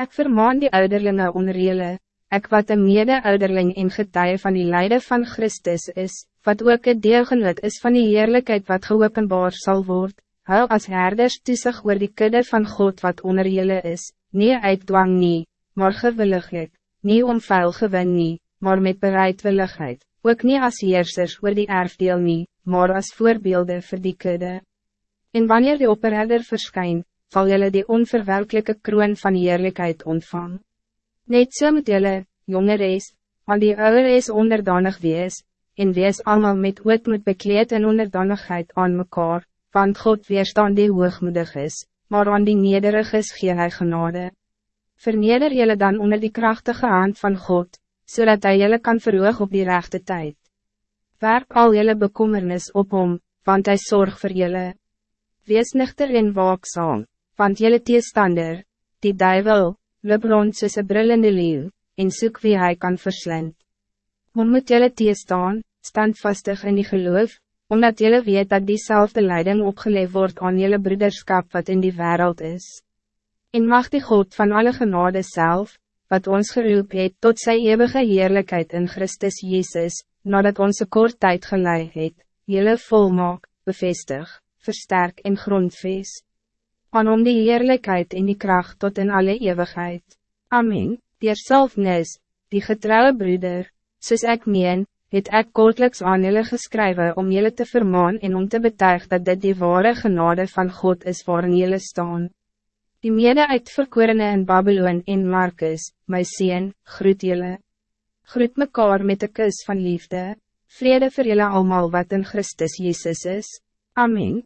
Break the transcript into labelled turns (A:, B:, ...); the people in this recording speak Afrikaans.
A: Ik vermaan die ouderlinge onder jullie, ek wat een mede-ouderling en getuie van die lijden van Christus is, wat ook het deelgenoot is van die heerlijkheid wat geopenbaar zal worden, hou als herders toesig oor die kudde van God wat onder jullie is, nie uit dwang nie, maar gewilliglik, nie om vuil gewin nie, maar met bereidwilligheid, ook niet als heersers oor die erfdeel nie, maar als voorbeelden voor die kudde. En wanneer die opperherder verschijnt, zal jullie die onverwelkelijke kroon van heerlijkheid ontvang. Net so moet jullie, jonge reis, aan die oude reis onderdanig wees, en wees allemaal met oot moet bekleed en onderdanigheid aan mekaar, want God weerstaan die hoogmoedig is, maar aan die nederig is gee hy genade. Verneder jullie dan onder die krachtige hand van God, zodat hij jullie kan verhoog op die rechte tijd. Werp al jullie bekommernis op hom, want hij zorgt voor jullie. Wees nuchter en waakzaam, want jullie teestander, die duivel, loop rond soos een brillende leeuw, en soek wie hij kan verslind. Hoe moet jullie teestaan, standvastig in die geloof, omdat jullie weet dat diezelfde leiding opgeleefd wordt aan jullie broederschap wat in die wereld is. En mag die God van alle genade zelf, wat ons geroep het tot sy eeuwige heerlijkheid in Christus Jezus, nadat onze kort tijd geleid het, jullie volmaak, bevestig, versterk en grondvees. Aan om die heerlijkheid en die kracht tot in alle eeuwigheid. Amen, die selfnis, die getrouwe broeder, soos ek meen, het ek kortliks aan jullie geskrywe om jullie te vermaan en om te betuig dat dit die ware genade van God is waarin jullie staan. Die mede uitverkorene in Babylon en Marcus, my sien, groet jullie. Groet mekaar met de kus van liefde, vrede voor jullie allemaal wat in Christus Jezus is. Amen.